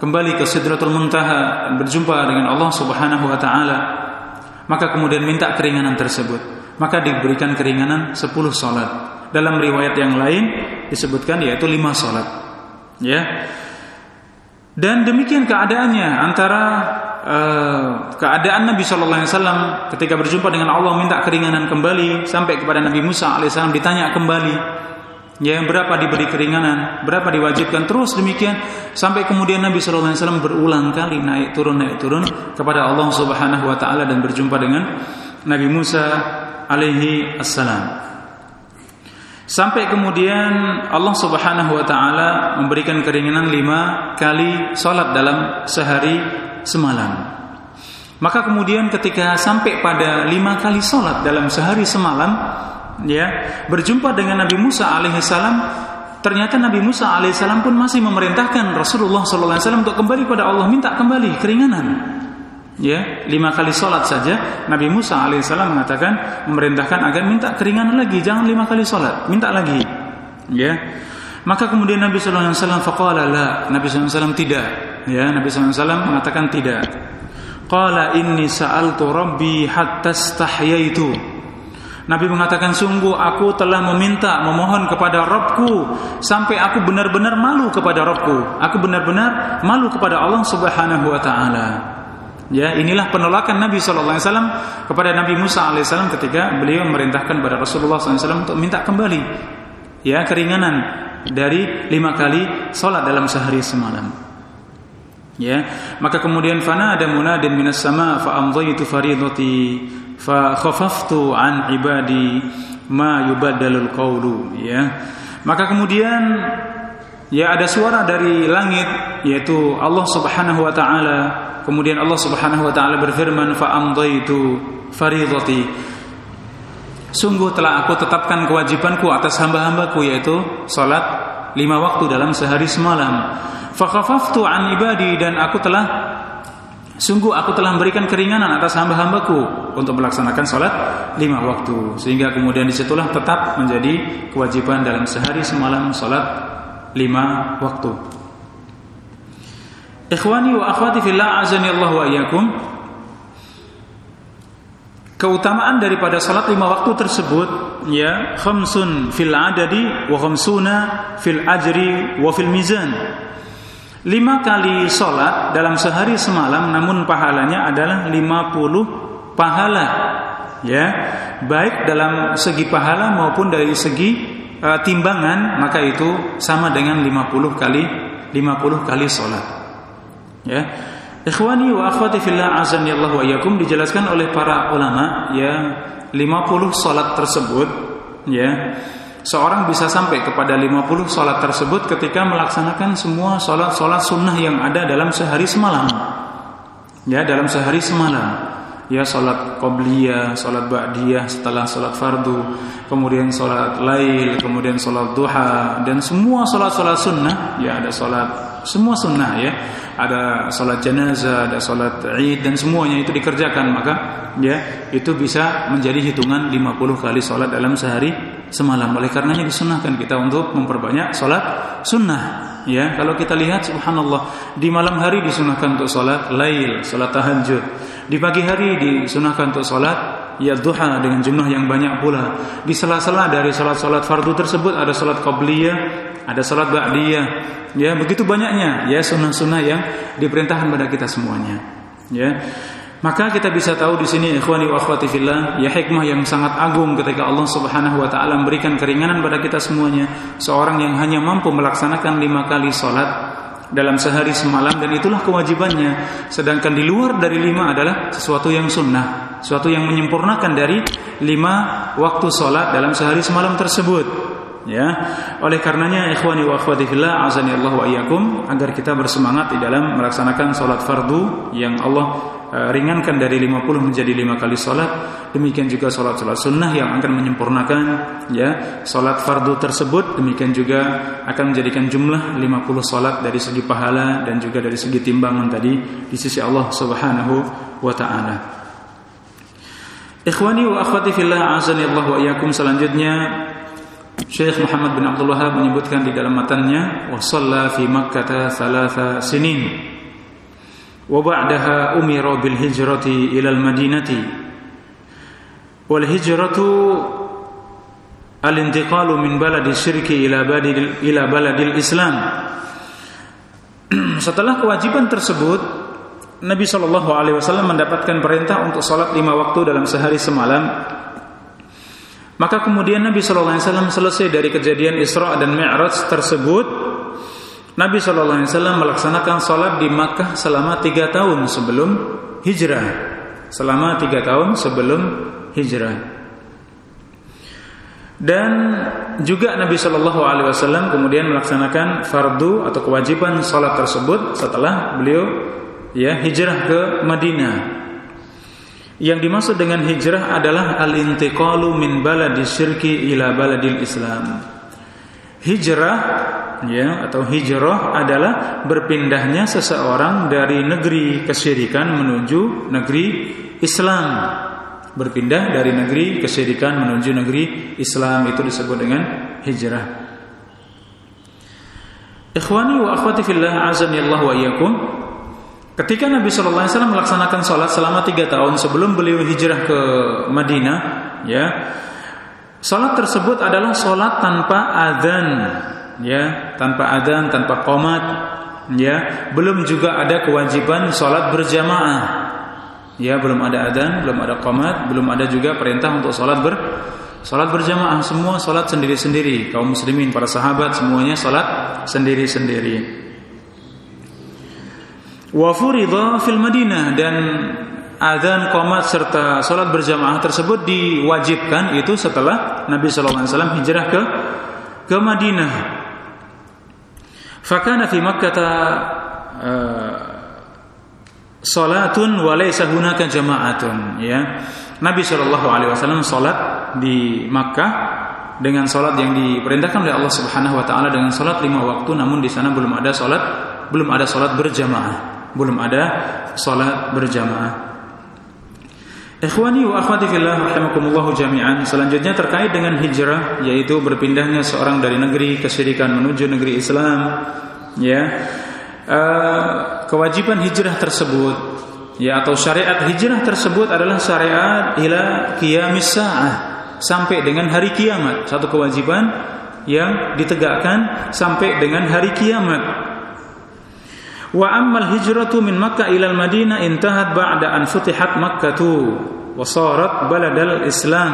kembali ke Sidratul Muntaha, berjumpa dengan Allah Subhanahu Wa Taala. Maka kemudian minta keringanan tersebut. Maka diberikan keringanan 10 salat. Dalam riwayat yang lain disebutkan yaitu 5 salat. Ya. Dan demikian keadaannya antara uh, keadaan Nabi Shallallahu Alaihi Wasallam ketika berjumpa dengan Allah minta keringanan kembali sampai kepada Nabi Musa alaihissalam ditanya kembali Ya, berapa diberi keringanan, berapa diwajibkan terus demikian sampai kemudian Nabi sallallahu alaihi wasallam berulang kali naik turun naik turun kepada Allah Subhanahu wa taala dan berjumpa dengan Nabi Musa alaihi assalam. Sampai kemudian Allah Subhanahu wa taala memberikan keringanan lima kali salat dalam sehari semalam. Maka kemudian ketika sampai pada lima kali salat dalam sehari semalam, ya berjumpa dengan Nabi Musa alaihissalam ternyata Nabi Musa alaihissalam pun masih memerintahkan Rasulullah wasallam untuk kembali pada Allah minta kembali keringanan. Ya lima kali sholat saja Nabi Musa alaihissalam mengatakan memerintahkan agar minta keringanan lagi jangan lima kali sholat minta lagi. Ya maka kemudian Nabi sallallahu alaihi wasallam faqala la Nabi sallallahu alaihi wasallam tidak. Ya Nabi sallallahu alaihi wasallam mengatakan tidak. Qala inni sa'altu rabbi hatta stahyaitu Nabi mengatakan sungguh aku telah meminta memohon kepada Robku sampai aku benar-benar malu kepada Robku. Aku benar-benar malu kepada Allah Subhanahu Wa Taala. Ya, inilah penolakan Nabi Shallallahu Alaihi Wasallam kepada Nabi Musa Alaihissalam ketika beliau memerintahkan kepada Rasulullah SAW untuk minta kembali ya keringanan dari lima kali sholat dalam sehari semalam. Ya, maka kemudian fana ada munadin minas sama fa amdaitu faridati fa khafaftu an ibadi ma yubaddalul qawlu ya. Maka kemudian ya ada suara dari langit yaitu Allah Subhanahu wa taala. Kemudian Allah Subhanahu wa taala berfirman fa amdaitu faridati. Sungguh telah aku tetapkan kewajibanku atas hamba-hambaku yaitu salat lima waktu dalam sehari semalam. Fa khafaftu an ibadi dan aku telah Sungguh aku telah memberikan keringanan atas hamba-hambaku untuk melaksanakan sholat lima waktu. Sehingga kemudian di situlah tetap menjadi kewajiban dalam sehari semalam sholat lima waktu. Ikhwani wa akhwati fillah azani Allah wa iyyakum. Keutamaan daripada salat lima waktu tersebut ya khamsun fil adadi wa khamsuna fil ajri wa fil mizan Lima kali sholat dalam sehari semalam namun pahalanya adalah lima puluh pahala. Ya baik dalam segi pahala maupun dari segi uh, timbangan maka itu sama dengan lima puluh kali lima puluh kali sholat. Ya ikhwani wa akhwati fillah azan Allah wa yakum dijelaskan oleh para ulama ya lima puluh sholat tersebut ya Seorang bisa sampai kepada 50 sholat tersebut ketika melaksanakan semua sholat-sholat sunnah yang ada dalam sehari semalam. Ya, dalam sehari semalam. Ya, sholat qobliyah, sholat ba'diyah setelah sholat fardu, kemudian sholat lail, kemudian sholat duha, dan semua sholat-sholat sunnah. Ya, ada sholat semua sunnah ya. Ada sholat jenazah, ada sholat id dan semuanya itu dikerjakan maka ya itu bisa menjadi hitungan 50 kali sholat dalam sehari semalam. Oleh karenanya disunahkan kita untuk memperbanyak sholat sunnah. Ya, kalau kita lihat subhanallah di malam hari disunahkan untuk sholat lail, sholat tahajud. Di pagi hari disunahkan untuk sholat ya duha dengan jumlah yang banyak pula. Di sela-sela dari sholat-sholat fardu tersebut ada sholat qabliyah, ada salat ba'diyah. Ya, begitu banyaknya ya sunnah-sunnah yang diperintahkan pada kita semuanya. Ya. Maka kita bisa tahu di sini ikhwani wa akhwati fillah, ya hikmah yang sangat agung ketika Allah Subhanahu wa taala memberikan keringanan pada kita semuanya. Seorang yang hanya mampu melaksanakan lima kali salat dalam sehari semalam dan itulah kewajibannya. Sedangkan di luar dari lima adalah sesuatu yang sunnah, sesuatu yang menyempurnakan dari lima waktu salat dalam sehari semalam tersebut. Ya, oleh karenanya ikhwani wa akhwati fillah azani Allah wa iyyakum agar kita bersemangat di dalam melaksanakan salat fardu yang Allah Eh, ringankan dari 50 menjadi 5 kali salat. Demikian juga salat-salat sunnah yang akan menyempurnakan ya salat fardu tersebut. Demikian juga akan menjadikan jumlah 50 salat dari segi pahala dan juga dari segi timbangan tadi di sisi Allah Subhanahu wa taala. Ikhwani wa akhwati fillah azani Allah wa iyyakum. Selanjutnya Syekh Muhammad bin Abdul Wahab menyebutkan di dalam matannya wa shalla fi Makkah thalatha sinin. Wa ba'daha umira bil hijrati ila al madinati. Wal hijratu al intiqalu min baladi syirki ila baladil ila baladil islam. Setelah kewajiban tersebut Nabi Shallallahu Alaihi Wasallam mendapatkan perintah untuk sholat lima waktu dalam sehari semalam maka kemudian Nabi Wasallam selesai dari kejadian Isra dan Mi'raj tersebut Nabi Wasallam melaksanakan sholat di Makkah selama tiga tahun sebelum hijrah. Selama tiga tahun sebelum hijrah. Dan juga Nabi Shallallahu Alaihi Wasallam kemudian melaksanakan fardu atau kewajiban sholat tersebut setelah beliau ya hijrah ke Madinah. Yang dimaksud dengan hijrah adalah al-intiqalu min baladi syirki ila baladil Islam. Hijrah ya atau hijrah adalah berpindahnya seseorang dari negeri kesyirikan menuju negeri Islam. Berpindah dari negeri kesyirikan menuju negeri Islam itu disebut dengan hijrah. Ikhwani wa akhwati fillah azani Allah wa iyyakum. Ketika Nabi Shallallahu Alaihi Wasallam melaksanakan sholat selama tiga tahun sebelum beliau hijrah ke Madinah, ya, sholat tersebut adalah sholat tanpa adzan ya tanpa adzan tanpa qomat ya. Belum juga ada kewajiban sholat berjamaah ya. Belum ada adzan belum ada qomat belum ada juga perintah untuk sholat ber sholat berjamaah. Semua sholat sendiri-sendiri. Kaum muslimin para sahabat semuanya sholat sendiri-sendiri wa fil Madinah dan adzan qomat serta sholat berjamaah tersebut diwajibkan itu setelah Nabi Shallallahu Alaihi Wasallam hijrah ke ke Madinah Fakana fi Makkah uh, salatun wa laysa hunaka jama'atun ya. Nabi Shallallahu alaihi wasallam salat di Makkah dengan salat yang diperintahkan oleh Allah Subhanahu wa taala dengan salat lima waktu namun di sana belum ada salat belum ada salat berjamaah, belum ada salat berjamaah. Ikhwani wa akhwati fillah rahimakumullah jami'an. Selanjutnya terkait dengan hijrah yaitu berpindahnya seorang dari negeri kesyirikan menuju negeri Islam. Ya. Uh, kewajiban hijrah tersebut ya atau syariat hijrah tersebut adalah syariat ila qiyamis saah sampai dengan hari kiamat. Satu kewajiban yang ditegakkan sampai dengan hari kiamat. Wa ammal hijratu min Makkah ila Madinah intahat ba'da an futihat Makkah wa sarat baladal Islam.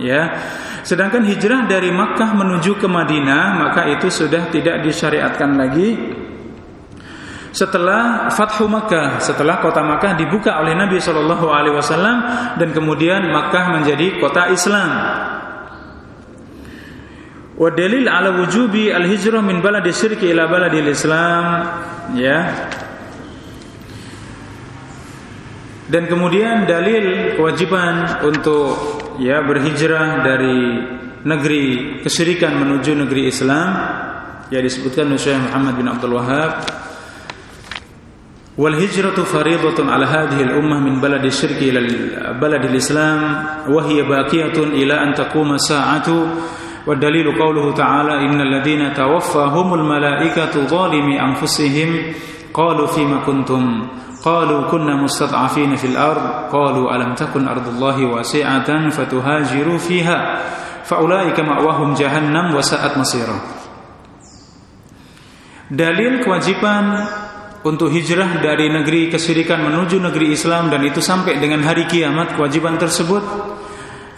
Ya. Sedangkan hijrah dari Makkah menuju ke Madinah maka itu sudah tidak disyariatkan lagi setelah Fathu Makkah, setelah kota Makkah dibuka oleh Nabi Shallallahu Alaihi Wasallam dan kemudian Makkah menjadi kota Islam. Wa dalil ala wujubi al-hijrah min baladi syirki ila baladil Islam ya. Dan kemudian dalil kewajiban untuk ya berhijrah dari negeri kesyirikan menuju negeri Islam ya disebutkan oleh Syekh Muhammad bin Abdul Wahhab wal hijratu fariidatun ala hadhihi al ummah min baladi syirki ila baladi islam wa hiya baqiyatun ila an taquma sa'atu والدليل قوله تعالى إن الذين توفاهم الملائكة ظالمي أنفسهم قالوا فيما كنتم قالوا كنا مستضعفين في الأرض قالوا ألم تكن أرض الله واسعة فتهاجروا فيها فأولئك مأواهم جهنم وساءت مصيرا Dalil kewajiban untuk hijrah dari negeri kesyirikan menuju negeri Islam dan itu sampai dengan hari kiamat kewajiban tersebut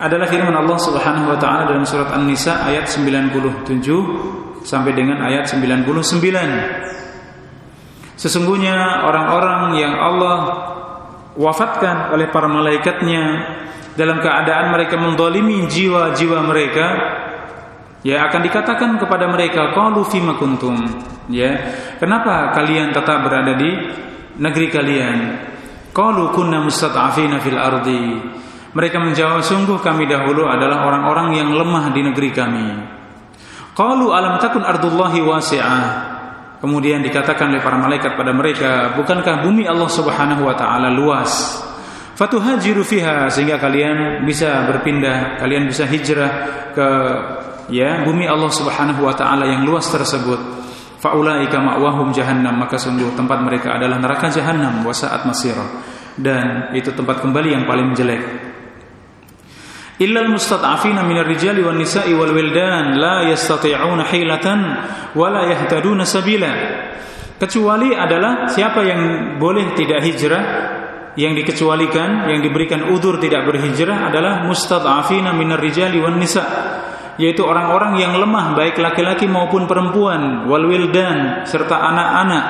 adalah firman Allah Subhanahu wa taala dalam surat An-Nisa ayat 97 sampai dengan ayat 99. Sesungguhnya orang-orang yang Allah wafatkan oleh para malaikatnya dalam keadaan mereka mendolimi jiwa-jiwa mereka ya akan dikatakan kepada mereka qalu fima kuntum? Ya kenapa kalian tetap berada di negeri kalian? Qalu kunna mustad'afina fil ardi mereka menjawab sungguh kami dahulu adalah orang-orang yang lemah di negeri kami. Qalu alam takun ardullahi wasi'ah kemudian dikatakan oleh para malaikat pada mereka bukankah bumi Allah Subhanahu wa taala luas? Fatuhajiru fiha sehingga kalian bisa berpindah kalian bisa hijrah ke ya bumi Allah Subhanahu wa taala yang luas tersebut. Faulaika ma'wahum jahannam maka sungguh tempat mereka adalah neraka jahannam wa sa'at dan itu tempat kembali yang paling jelek illal mustad'afina minar rijali wan nisa'i wal wildan la yastati'una hilatan wa la yahtaduna sabila kecuali adalah siapa yang boleh tidak hijrah yang dikecualikan yang diberikan udur tidak berhijrah adalah mustad'afina minar rijali wan nisa' yaitu orang-orang yang lemah baik laki-laki maupun perempuan wal wildan serta anak-anak.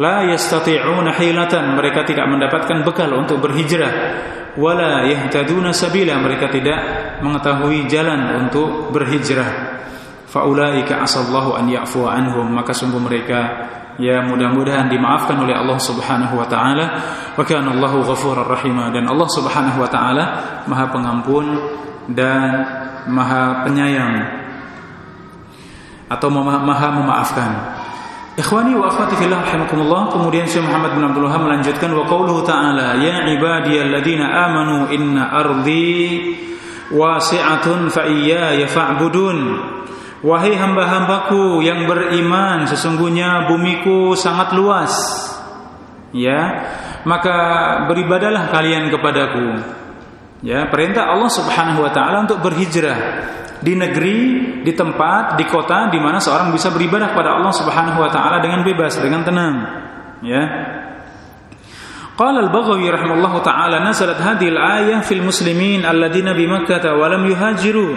La yastati'una hilatan mereka tidak mendapatkan bekal untuk berhijrah wala yahtaduna sabila. Mereka tidak mengetahui jalan untuk berhijrah. Faulaika asallahu an ya'fu anhum. Maka sungguh mereka ya mudah-mudahan dimaafkan oleh Allah Subhanahu wa taala. Wa kana Allahu ghafurur rahim dan Allah Subhanahu wa taala Maha Pengampun dan maha penyayang. Atau maha memaafkan. Ikhwani wa akhwati fillah rahimakumullah kemudian Syekh Muhammad bin Abdul Wahab melanjutkan wa qauluhu ta'ala ya ibadiyalladzina amanu inna ardi wasi'atun fa iyaya fa'budun. Wahai hamba-hambaku yang beriman sesungguhnya bumiku sangat luas. Ya maka beribadalah kalian kepadaku Ya, perintah Allah Subhanahu wa taala untuk berhijrah di negeri, di tempat, di kota di mana seorang bisa beribadah kepada Allah Subhanahu wa taala dengan bebas, dengan tenang. Ya. Qala al-Baghawi rahimahullahu taala nazalat hadhihi al-ayah fil muslimin alladziina bi Makkah wa lam yuhajiru.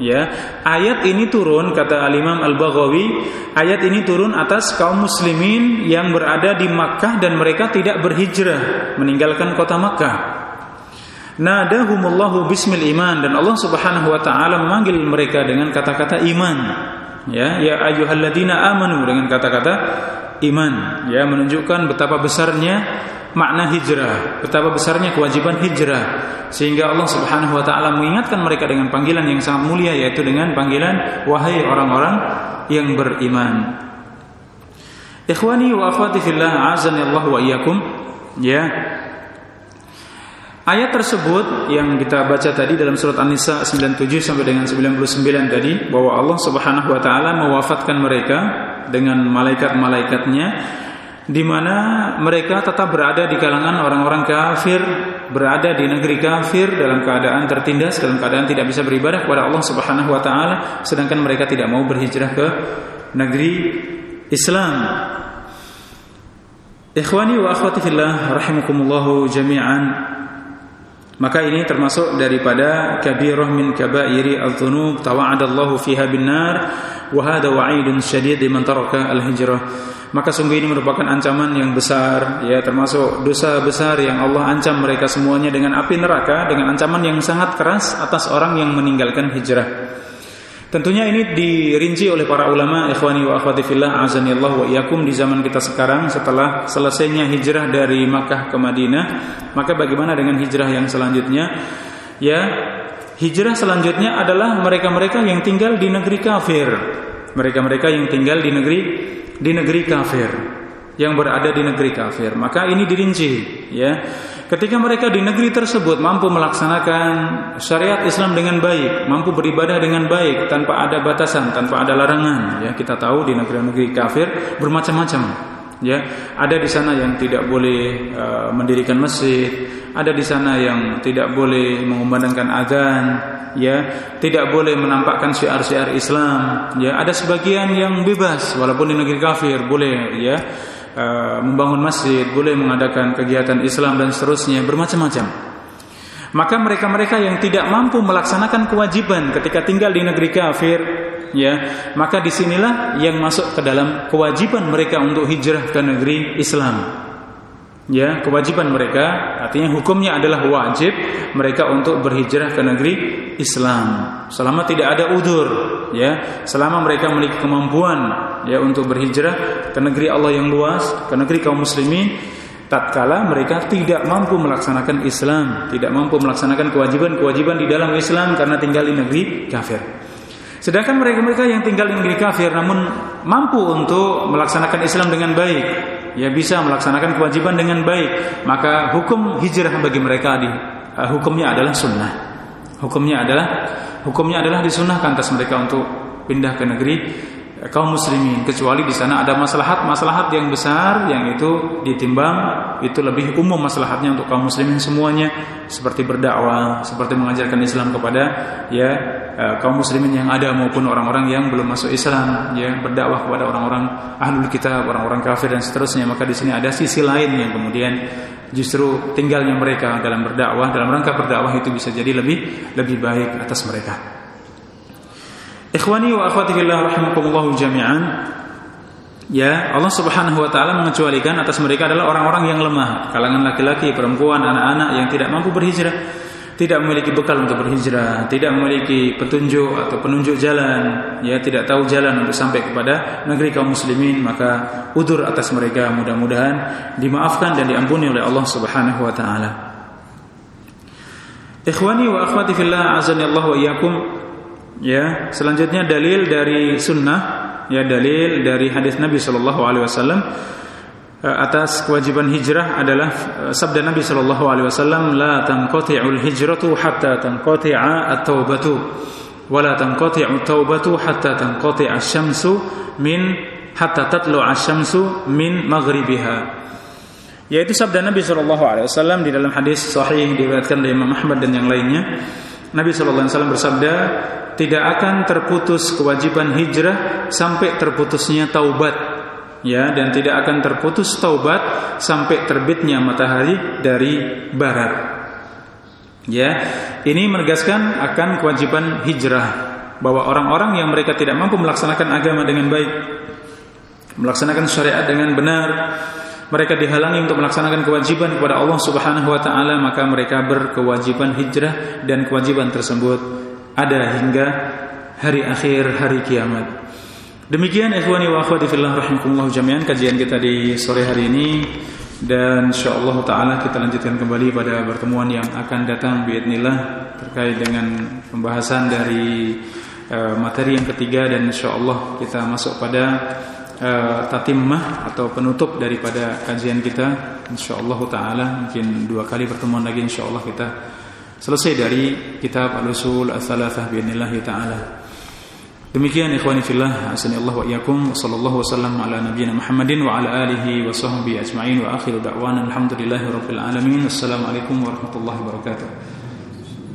Ya, ayat ini turun kata Al-Imam Al-Baghawi, ayat ini turun atas kaum muslimin yang berada di Makkah dan mereka tidak berhijrah meninggalkan kota Makkah nadahumullahu bismil iman. Dan Allah Subhanahu wa taala memanggil mereka dengan kata-kata iman. Ya ya ayyuhalladzina amanu dengan kata-kata iman. Ya menunjukkan betapa besarnya makna hijrah betapa besarnya kewajiban hijrah. Sehingga Allah Subhanahu wa taala mengingatkan mereka dengan panggilan yang sangat mulia yaitu dengan panggilan wahai orang-orang yang beriman. Ikhwani wa akhwati fillah azani Allah wa iyyakum. Ya Ayat tersebut yang kita baca tadi dalam surat An-Nisa 97 sampai dengan 99 tadi bahwa Allah Subhanahu wa taala mewafatkan mereka dengan malaikat-malaikatnya di mana mereka tetap berada di kalangan orang-orang kafir, berada di negeri kafir dalam keadaan tertindas, dalam keadaan tidak bisa beribadah kepada Allah Subhanahu wa taala sedangkan mereka tidak mau berhijrah ke negeri Islam. Ikhwani wa akhwati fillah rahimakumullah jami'an. Maka ini termasuk daripada kabirah min kabairi al-dhunub tawa'adallahu fiha bin nar wa hada wa'idun syadid liman taraka al-hijrah. Maka sungguh ini merupakan ancaman yang besar ya termasuk dosa besar yang Allah ancam mereka semuanya dengan api neraka dengan ancaman yang sangat keras atas orang yang meninggalkan hijrah. Tentunya ini dirinci oleh para ulama ikhwani wa akhwati fillah azanillah wa iyyakum di zaman kita sekarang setelah selesainya hijrah dari Makkah ke Madinah, maka bagaimana dengan hijrah yang selanjutnya? Ya, hijrah selanjutnya adalah mereka-mereka yang tinggal di negeri kafir. Mereka-mereka yang tinggal di negeri di negeri kafir yang berada di negeri kafir. Maka ini dirinci, ya. Ketika mereka di negeri tersebut mampu melaksanakan syariat Islam dengan baik, mampu beribadah dengan baik tanpa ada batasan, tanpa ada larangan, ya kita tahu di negeri-negeri kafir bermacam-macam. Ya, ada di sana yang tidak boleh uh, mendirikan masjid, ada di sana yang tidak boleh mengumandangkan adzan, ya, tidak boleh menampakkan syiar-syiar Islam, ya. Ada sebagian yang bebas walaupun di negeri kafir boleh, ya, uh, membangun masjid, boleh mengadakan kegiatan Islam dan seterusnya, bermacam-macam. Maka mereka-mereka yang tidak mampu melaksanakan kewajiban ketika tinggal di negeri kafir, ya, maka di sinilah yang masuk ke dalam kewajiban mereka untuk hijrah ke negeri Islam ya kewajiban mereka artinya hukumnya adalah wajib mereka untuk berhijrah ke negeri Islam selama tidak ada udur ya selama mereka memiliki kemampuan ya untuk berhijrah ke negeri Allah yang luas ke negeri kaum muslimin tatkala mereka tidak mampu melaksanakan Islam tidak mampu melaksanakan kewajiban-kewajiban di dalam Islam karena tinggal di negeri kafir sedangkan mereka-mereka yang tinggal di negeri kafir namun mampu untuk melaksanakan Islam dengan baik ya bisa melaksanakan kewajiban dengan baik, maka hukum hijrah bagi mereka di uh, hukumnya adalah sunnah. Hukumnya adalah hukumnya adalah disunahkan atas mereka untuk pindah ke negeri kaum muslimin kecuali di sana ada maslahat-maslahat yang besar yang itu ditimbang itu lebih umum maslahatnya untuk kaum muslimin semuanya seperti berdakwah, seperti mengajarkan Islam kepada ya e, kaum muslimin yang ada maupun orang-orang yang belum masuk Islam ya berdakwah kepada orang-orang ahlul kitab, orang-orang kafir dan seterusnya maka di sini ada sisi lain yang kemudian justru tinggalnya mereka dalam berdakwah dalam rangka berdakwah itu bisa jadi lebih lebih baik atas mereka. Ikhwani wa akhwati fillah rahimakumullah jami'an. Ya, Allah Subhanahu wa taala mengecualikan atas mereka adalah orang-orang yang lemah, kalangan laki-laki, perempuan, anak-anak yang tidak mampu berhijrah, tidak memiliki bekal untuk berhijrah, tidak memiliki petunjuk atau penunjuk jalan, ya tidak tahu jalan untuk sampai kepada negeri kaum muslimin, maka udur atas mereka mudah-mudahan dimaafkan dan diampuni oleh Allah Subhanahu wa taala. Ikhwani wa akhwati fillah azani Allah wa iyyakum Ya, selanjutnya dalil dari sunnah, ya dalil dari hadis Nabi Shallallahu Alaihi Wasallam eh, atas kewajiban hijrah adalah eh, sabda Nabi Shallallahu Alaihi Wasallam, la tanqati'ul hijratu hatta tanqati'a at-taubatu, wa la tanqati'u taubatu hatta tanqati'a syamsu min hatta tatlu syamsu min maghribiha. Yaitu sabda Nabi Shallallahu Alaihi Wasallam di dalam hadis sahih diriwayatkan oleh Imam Ahmad dan yang lainnya. Nabi Shallallahu Alaihi Wasallam bersabda, tidak akan terputus kewajiban hijrah sampai terputusnya taubat. Ya dan tidak akan terputus taubat sampai terbitnya matahari dari barat. Ya ini menegaskan akan kewajiban hijrah bahwa orang-orang yang mereka tidak mampu melaksanakan agama dengan baik melaksanakan syariat dengan benar mereka dihalangi untuk melaksanakan kewajiban kepada Allah Subhanahu wa taala maka mereka berkewajiban hijrah dan kewajiban tersebut ada hingga hari akhir hari kiamat. Demikian ikhwani wa akhwati fillah rahimakumullah jami'an kajian kita di sore hari ini dan insyaallah taala kita lanjutkan kembali pada pertemuan yang akan datang biidznillah terkait dengan pembahasan dari uh, materi yang ketiga dan insyaallah kita masuk pada uh, tatimah atau penutup daripada kajian kita insyaallah taala mungkin dua kali pertemuan lagi insyaallah kita Selesai dari kitab Al-Usul Al-Thalathah bi'inillah ta'ala. Demikian ikhwani fillah, asani Allah wa iyyakum wa sallallahu wasallam ala nabiyyina Muhammadin wa ala alihi wa sahbihi ajma'in wa akhiru da'wana alhamdulillahi rabbil alamin. Assalamualaikum warahmatullahi wabarakatuh.